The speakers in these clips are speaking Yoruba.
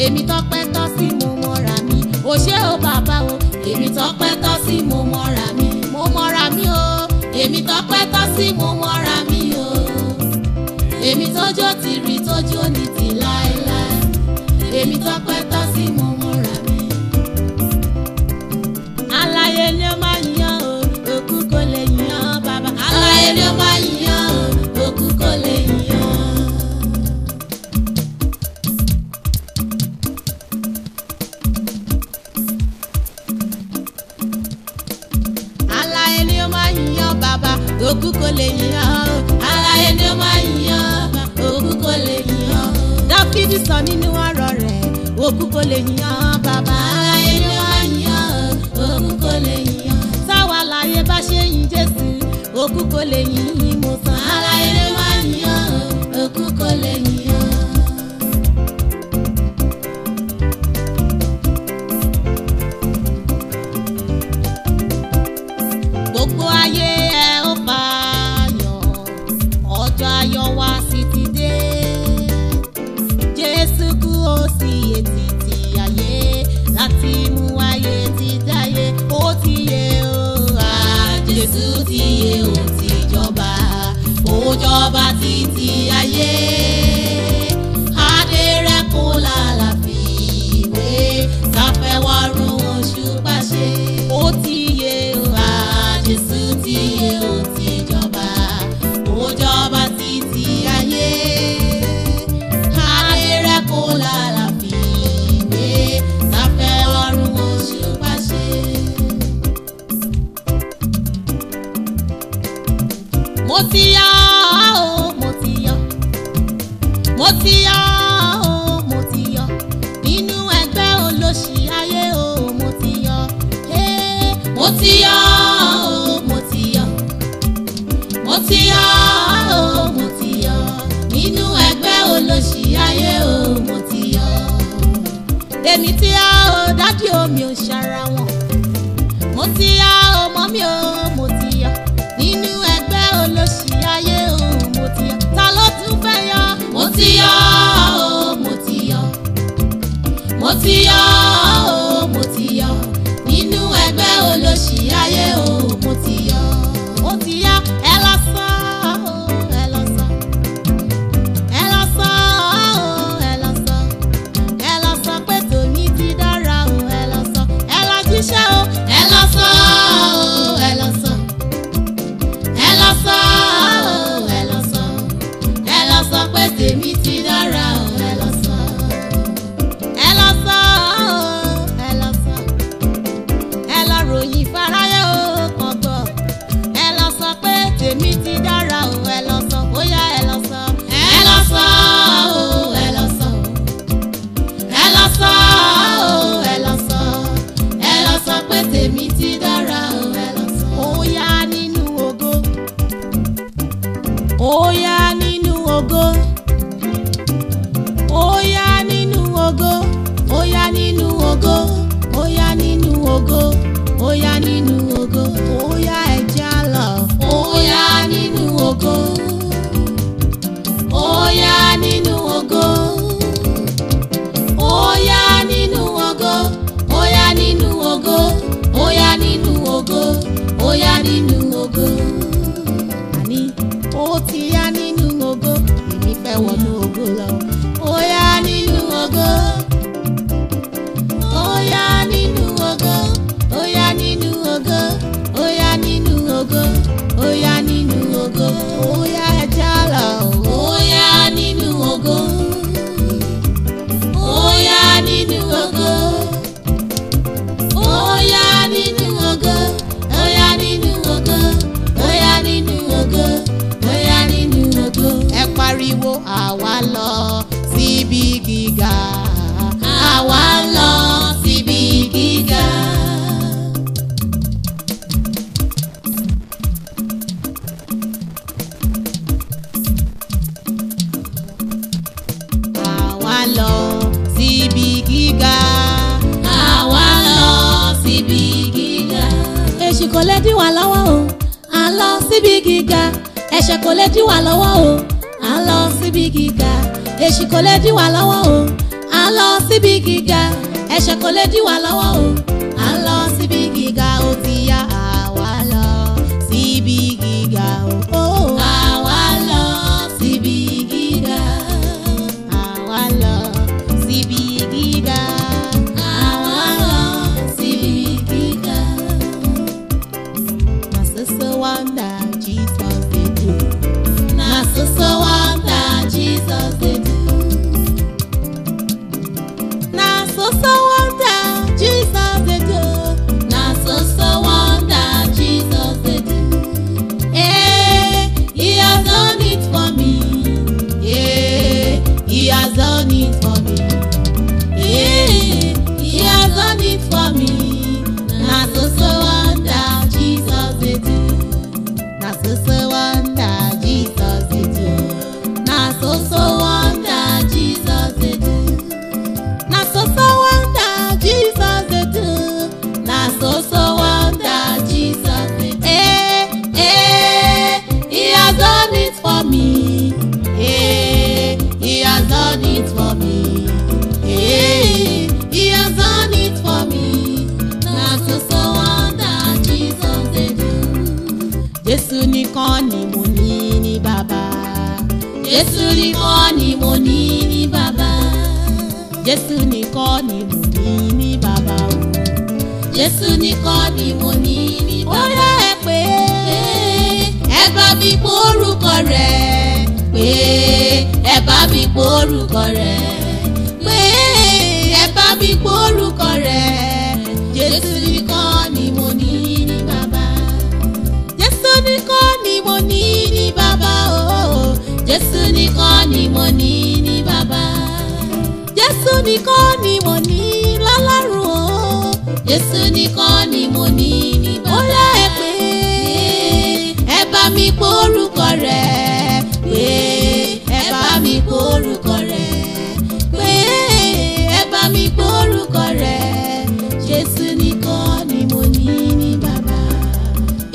èmi tọ́pẹ́ tọ́ sí mo mọ́ra mi o ṣé o bàbá o èmi tọ́pẹ́ tọ́ sí mo mọ́ra mi mo mọ́ra mi o èmi tọ́pẹ́ tọ́ sí mo mọ́ra mi o èmi tójó ti rí tójó ní ti láéláé èmi tọ́pẹ́ tọ́ sí mo mọ́ra mi. aláyé ni ó máa yan o òkú kò lè yan bàbá aláyé ni ó máa yan. lè yàn ara ẹni ó máa yàn òkú kò lè yàn. dákìdí sọ nínú ọ̀rọ̀ rẹ̀ òkú kò lè yàn bàbá ara ẹni ó máa òkú kò lè yàn. sáwa láyé bá ṣe yìn Jésù òkú kò lè yìn. ó yá nínú ògo àní ó ti yá nínú ògo èmi fẹ́ wọ̀ pariwo àwa lọ síbi gíga. àwa lọ síbi gíga. àwa lọ síbi gíga. àwa lọ síbi gíga. èsì kò lè dí wa lọ́wọ́ o a lọ síbi gíga ẹ̀ṣẹ̀ kò lè dí wa lọ́wọ́ o èṣì kò lè dí wa lọ́wọ́ o à ń lọ síbi gíga ẹ̀ṣẹ̀ kò lè dí wa lọ́wọ́ o. nìkan ni mo ní lọ́lọ́run o Jésù nìkan ni mo ní ní bàbá. ó ẹ pé ẹ bá mi pé orúkọ rẹ̀ mi pé orúkọ mi pé orúkọ rẹ̀ Jésù ni mo ní ní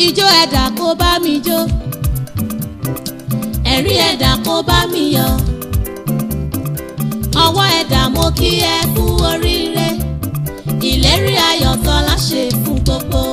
ijó ẹ̀dá kó bá mi jó ẹ̀rí ẹ̀dá kó bá mi yọ ọwọ́ ẹ̀dá mo kí ẹ kú oríire ìlérí ayọ̀tọ̀ láṣẹ fún gbogbo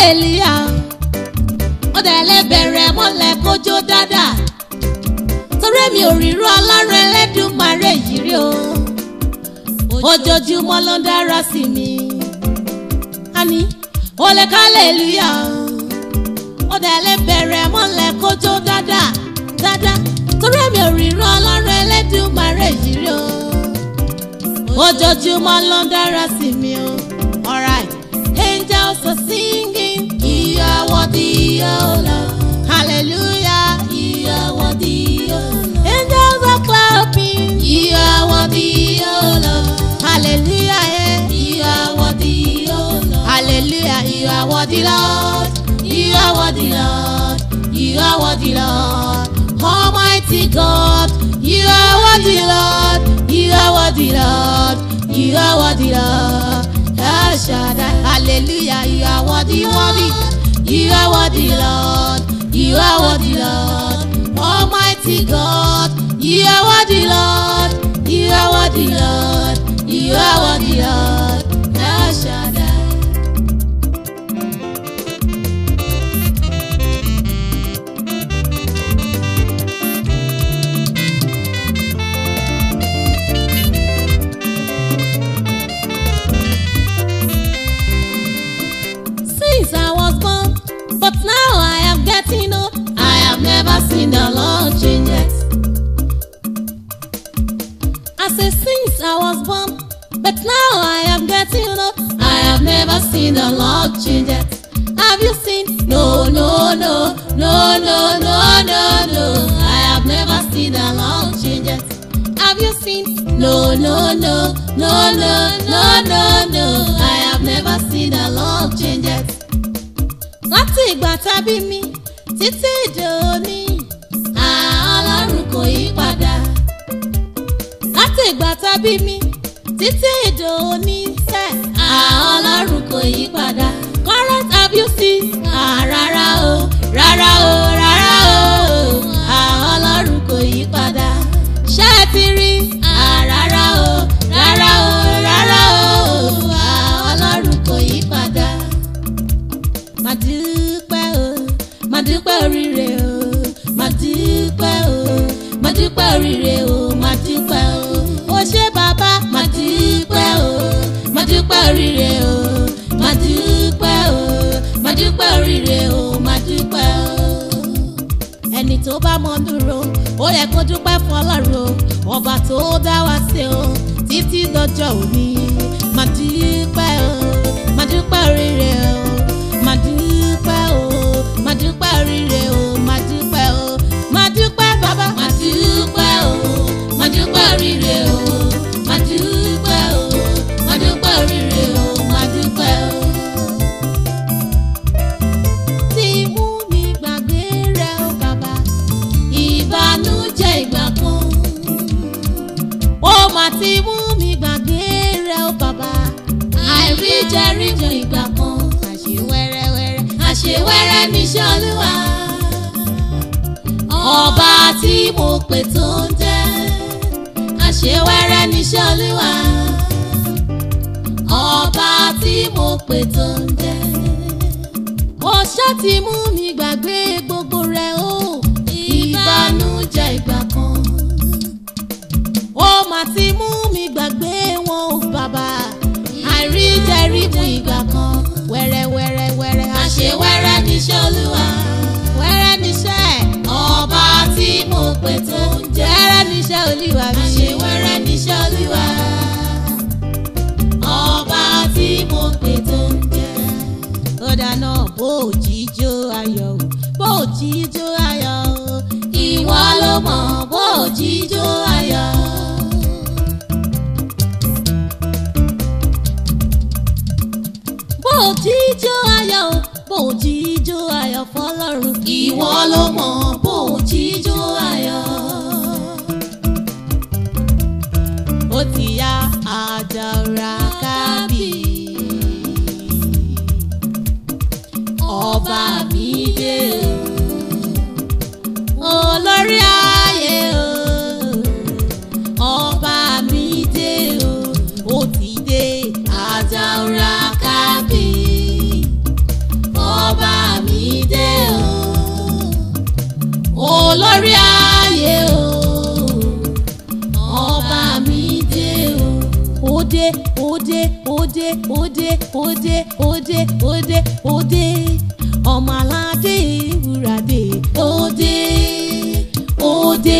hallelujah ọ̀dà ẹlẹ́bẹ̀rẹ̀ mọ́lẹ̀ kójó dada, torí mi ò ríro ọlọ́run ẹlẹ́dùnmarè yìí rí o ojoojúmọ́ ló ń dára sí mi àní olè kálẹ̀lúyà ọ̀dà ẹlẹ́bẹ̀rẹ̀ mọ́lẹ̀ kójó dáadáa dáadáa torí mi ò ríro ọlọ́run ẹlẹ́dùnmarè yìí rí o ojoojúmọ́ ló ń dára sí mi o. worthy, Hallelujah. Angels are clapping. You are Hallelujah. Hallelujah. Almighty God. You are worthy, Lord. Hallelujah. You are worthy, worthy. You are what the Lord. You are what the Lord. Almighty God. You are what the Lord. You are what the Lord. You are what the Lord. El as in the Lord changes. I say since I was born, but now I am getting old. I have never seen the Lord changes. Have you seen? No, no, no, no, no, no, no, I have never seen the Lord changes. Have you seen? No, no, no, no, no, no, no, I have never seen the Lord changes. Láti ìgbà tá a bí mi títí dòní. ìgbà tá bí mi títí ìdòní sẹ́ ọlọ́run kò yí padà current abuses rárá o rárá o rárá o ọlọ́run kò yí padà ṣé ẹ ti rí rárá o rárá o rárá o ọlọ́run kò yí padà màdúpẹ́ o màdúpẹ́ oríire o màdúpẹ́ o màdúpẹ́ oríire o. dúpẹ́ oríire o má dúpẹ́ o má dúpẹ́ oríire o má dúpẹ́ o. ẹni tó bá mọ dúró ó yẹ kó dúpẹ́ fọlọ́run o ọba tó dá wa sí o títí dọjọ́ òní má dúpẹ́ o má dúpẹ́ oríire o má dúpẹ́ o má dúpẹ́ oríire o má dúpẹ́ o má dúpẹ́ bàbá má dúpẹ́ o má dúpẹ́ oríire o. ṣẹ́ríjọ ìgbà kan àṣewẹ́rẹ́wẹ́rẹ́ àṣewẹ́rẹ́ níṣẹ́ olúwa ọba tí mo pè tó ń jẹ́ àṣewẹ́rẹ́ níṣẹ́ olúwa ọba tí mo pè tó ń jẹ́ ó ti mú mi gbàgbé gbogbo rẹ̀ o ìbànújẹ́ ìgbà kan ó mà ti mú mi gbàgbé wọn ìgbà kan. wẹ́rẹ́ wẹ́rẹ́ wẹ́rẹ́ àṣẹ wẹ́rẹ́ níṣẹ́ olúwa. wẹ́rẹ́ níṣẹ́. ọba tí mo pè tó ń jẹ́. wẹ́rẹ́ níṣẹ́ olúwa mi. àṣẹ wẹ́rẹ́ níṣẹ́ olúwa. ọba tí mo pè tó ń jẹ́. ó dáná bó o jíjó ayọ̀ o bó o jíjó ayọ̀ o. ìwọ ló mọ̀ bó o jíjó ayọ̀ o. jíjó ayọ̀ bò jíjó ayọ̀ fọlọ́run. ìwọ ló mọ̀ bò jíjó ayọ̀. ó ti yá àjàrà kábì. ọba mi dé o. olórí àwọn. Ode, ode, ode, ode, ode, ode, ode, ode, ọmọ aládé ìwúradé òde òde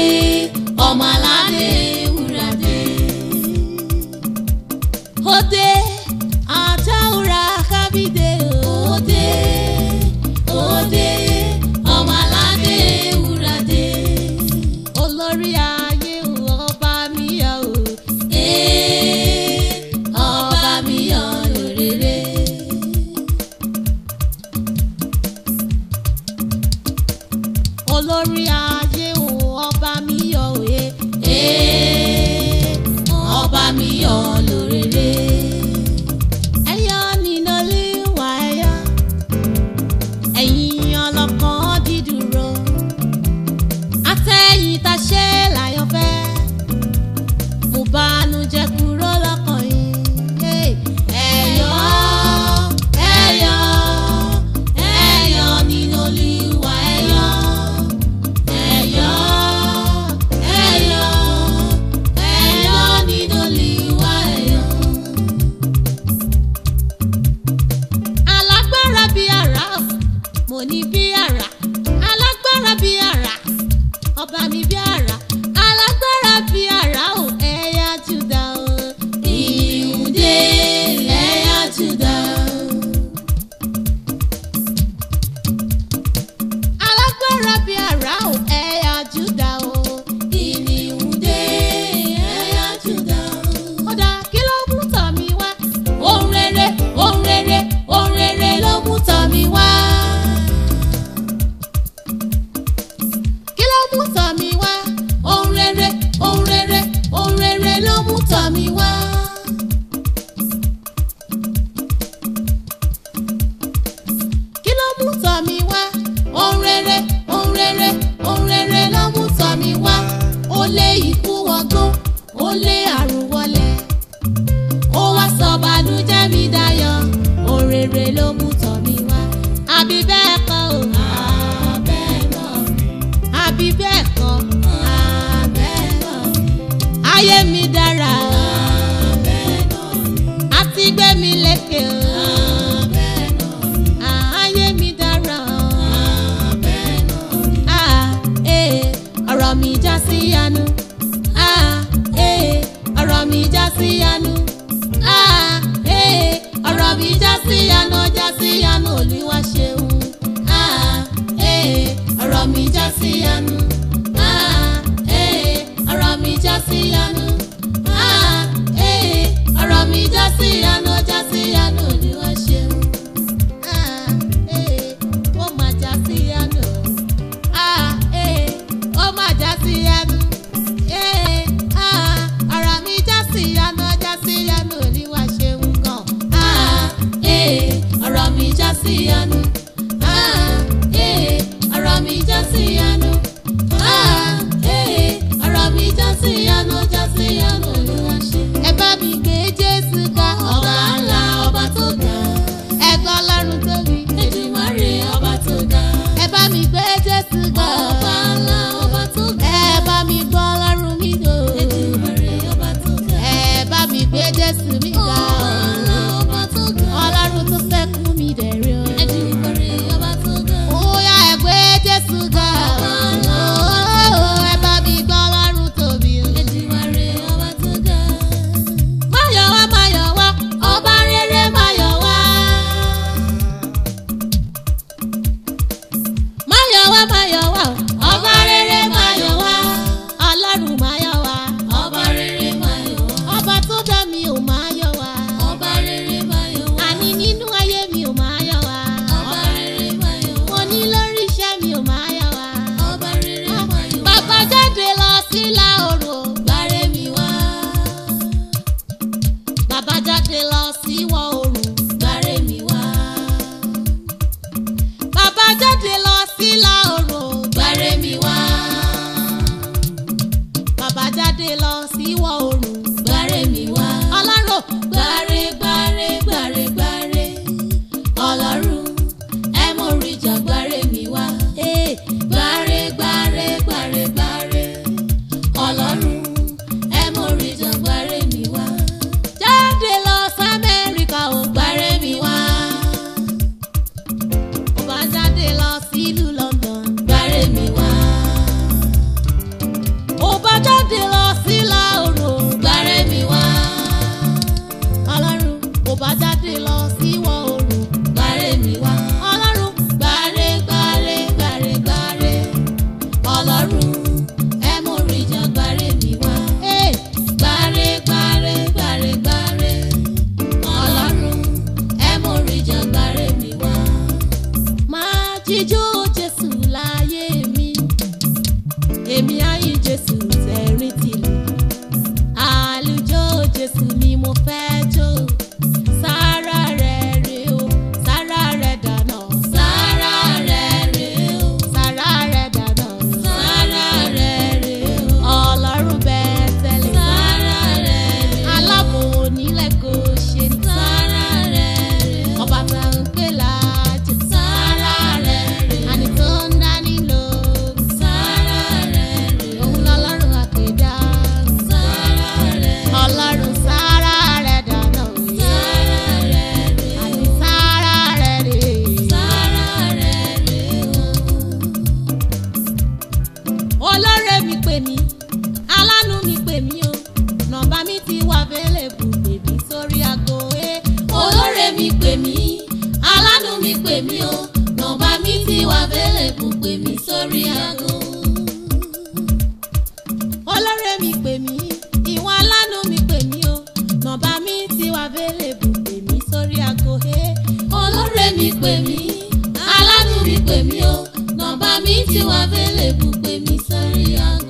sí ànájọ́. tí wàá fẹ́ lè bù pé mi sórí àgbà.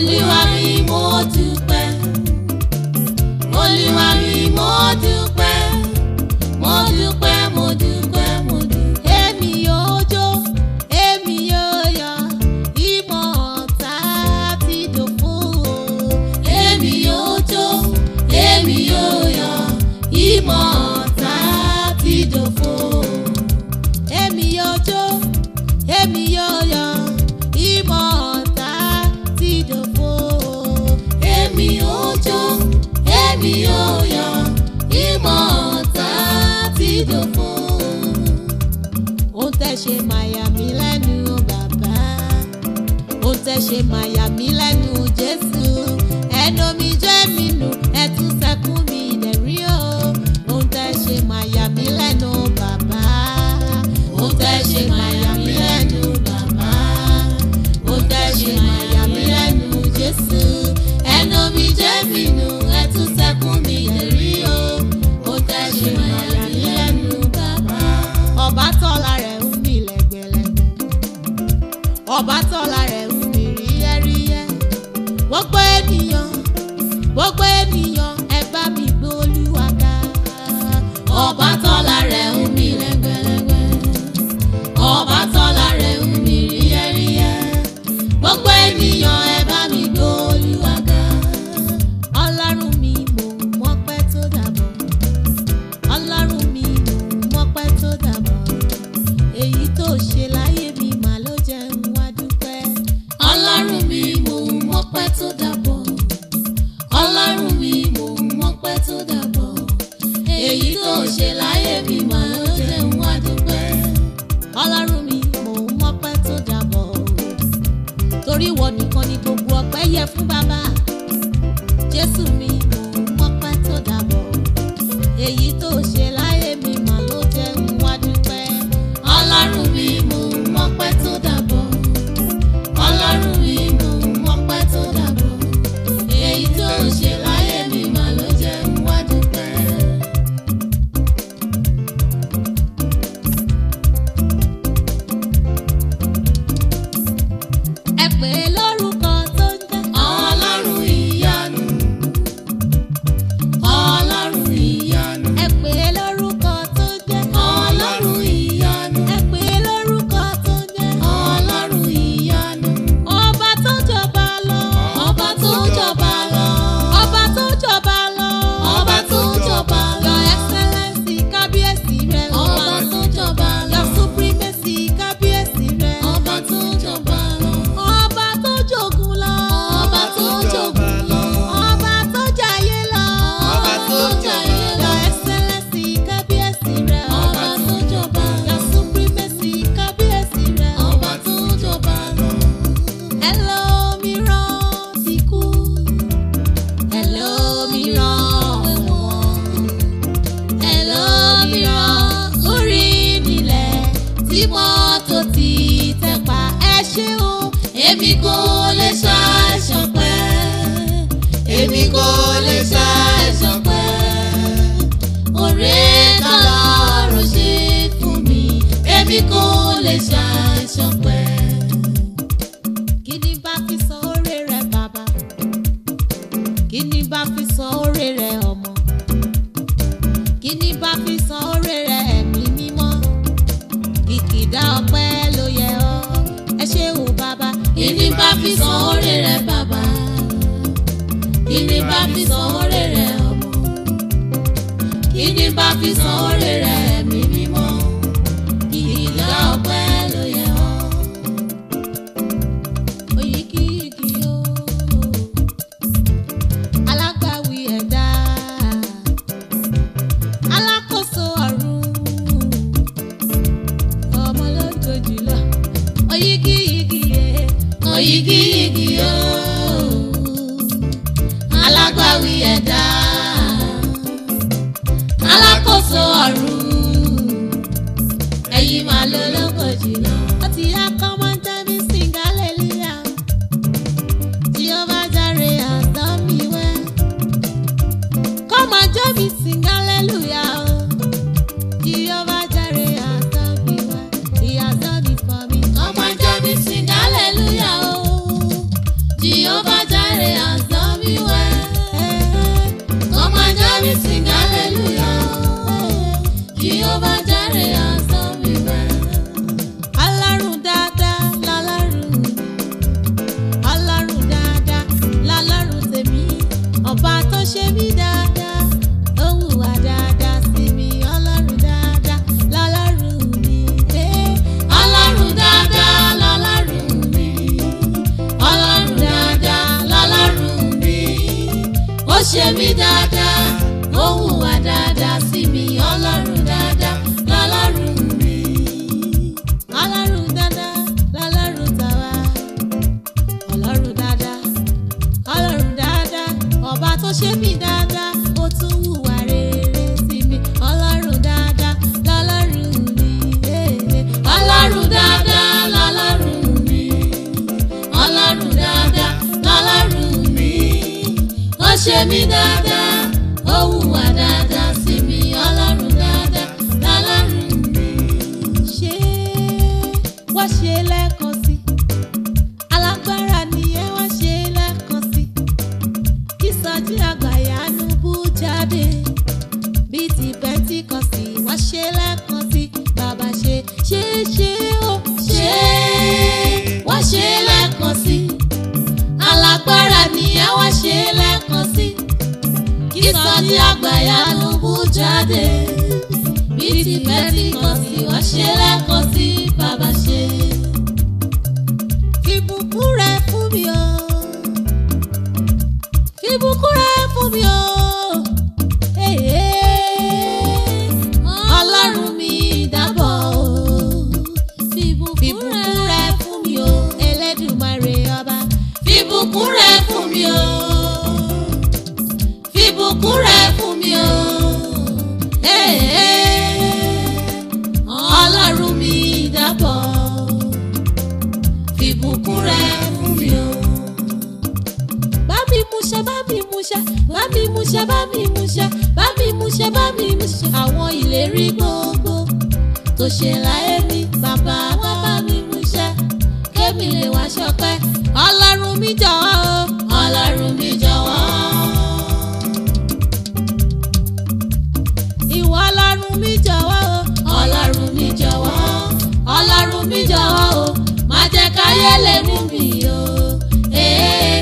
olúwa. ṣe my ṣe o èmi kò lè sọ. fi san oore rẹ bàbá kí ni bá fi san oore rẹ ọmọ kí ni bá fi san oore rẹ. ìbùkún rẹ fún mi o. múṣẹ bá mi múṣẹ bá mi múṣẹ bá mi múṣẹ àwọn ìlérí gbogbo tó ṣe láyé mi bàbá wa bá mi múṣẹ kémi lè wá ṣọpẹ́ Ọlọ́run mi jọ̀wọ́ Ọlọ́run mi jọ̀wọ́. ìwọ Ọlọ́run mi jọ̀wọ́ Ọlọ́run mi jọ̀wọ́ Ọlọ́run mi jọ̀wọ́ má jẹ́ káyé lè mú mi o. Hey.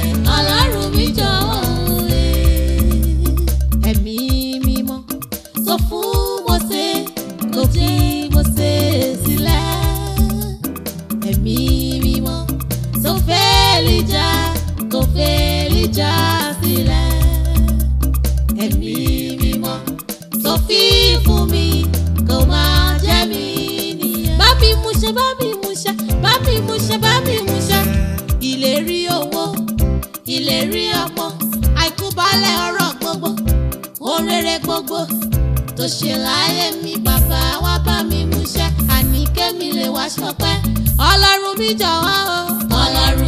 ṣe láyé mi bàbá wá bá mi múṣẹ́ àní kémi lè wá ṣọpẹ́ ọlọ́run mi jọ̀wọ́ o ọlọ́run.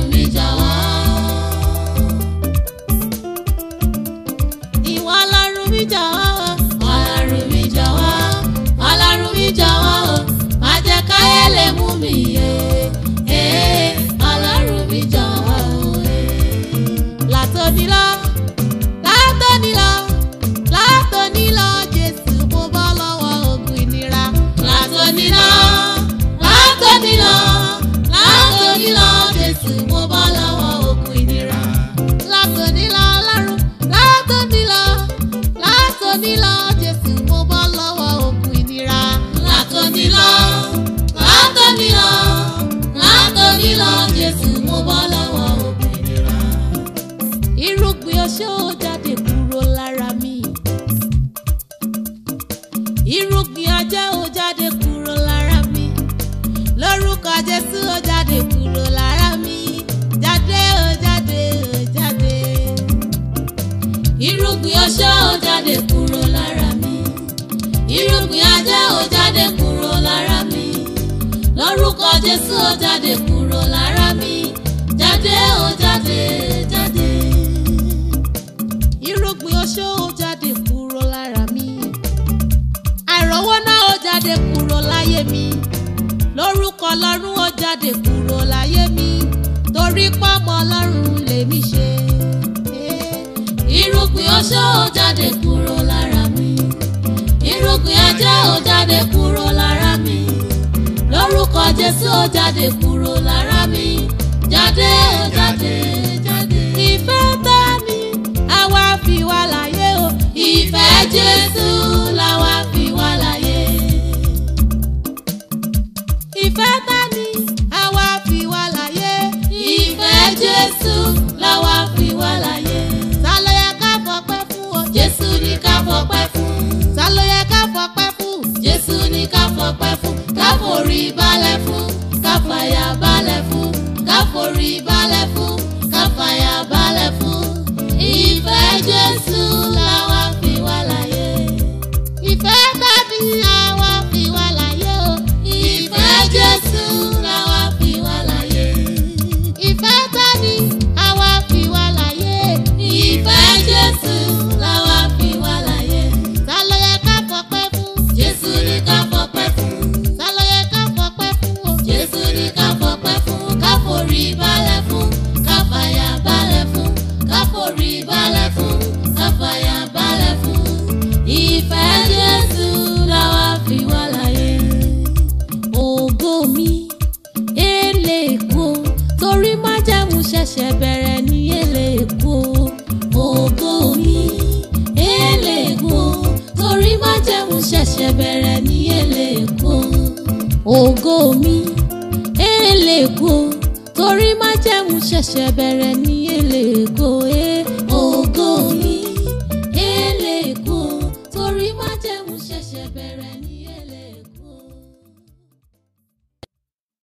Jesus. bẹ̀rẹ̀ ní èlé èkó ògo mi èlé èkó torí májẹ̀mú ṣẹ̀ṣẹ̀ bẹ̀rẹ̀ ní èlé èkó ògo mi èlé èkó torí májẹ̀mú ṣẹ̀ṣẹ̀ bẹ̀rẹ̀ ní èlé èkó.